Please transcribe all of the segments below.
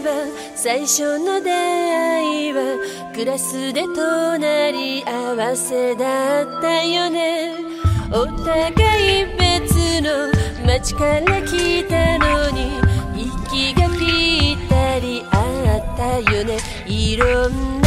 ば最初の出会いはクラスで隣り合わせだったよね。お互い別の街から来たのに息がぴったりあったよね。いろんな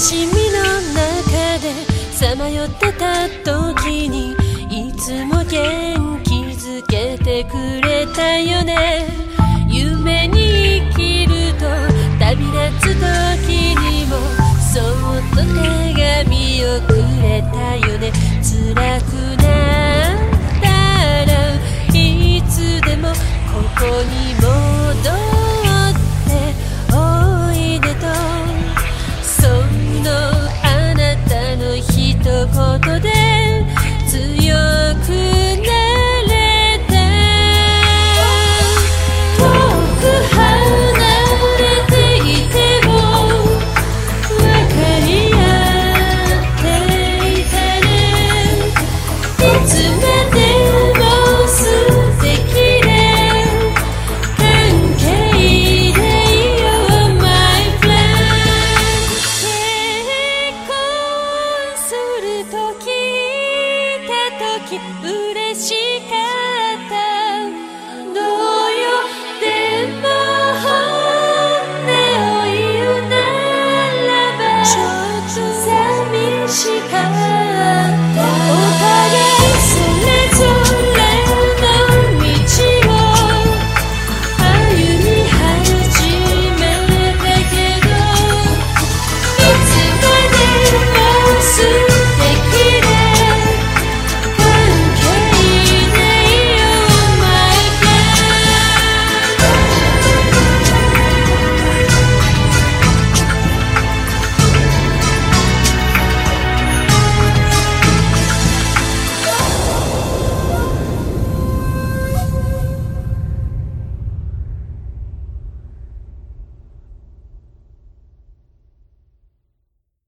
しみの中でさまよってた時にいつも元気 Ooh.